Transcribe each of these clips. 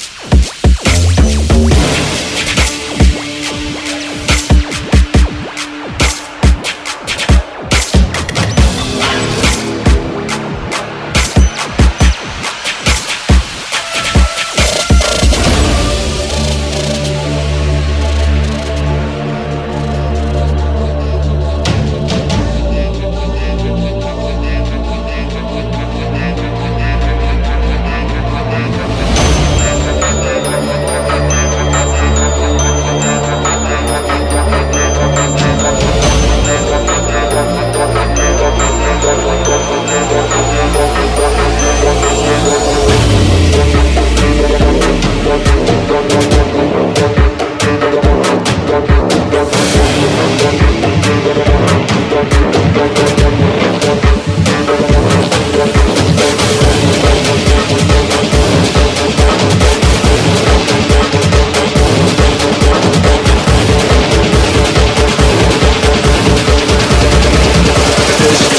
Yeah.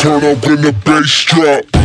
Turn up when the bass drop.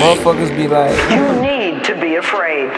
Motherfuckers be like, You need to be afraid.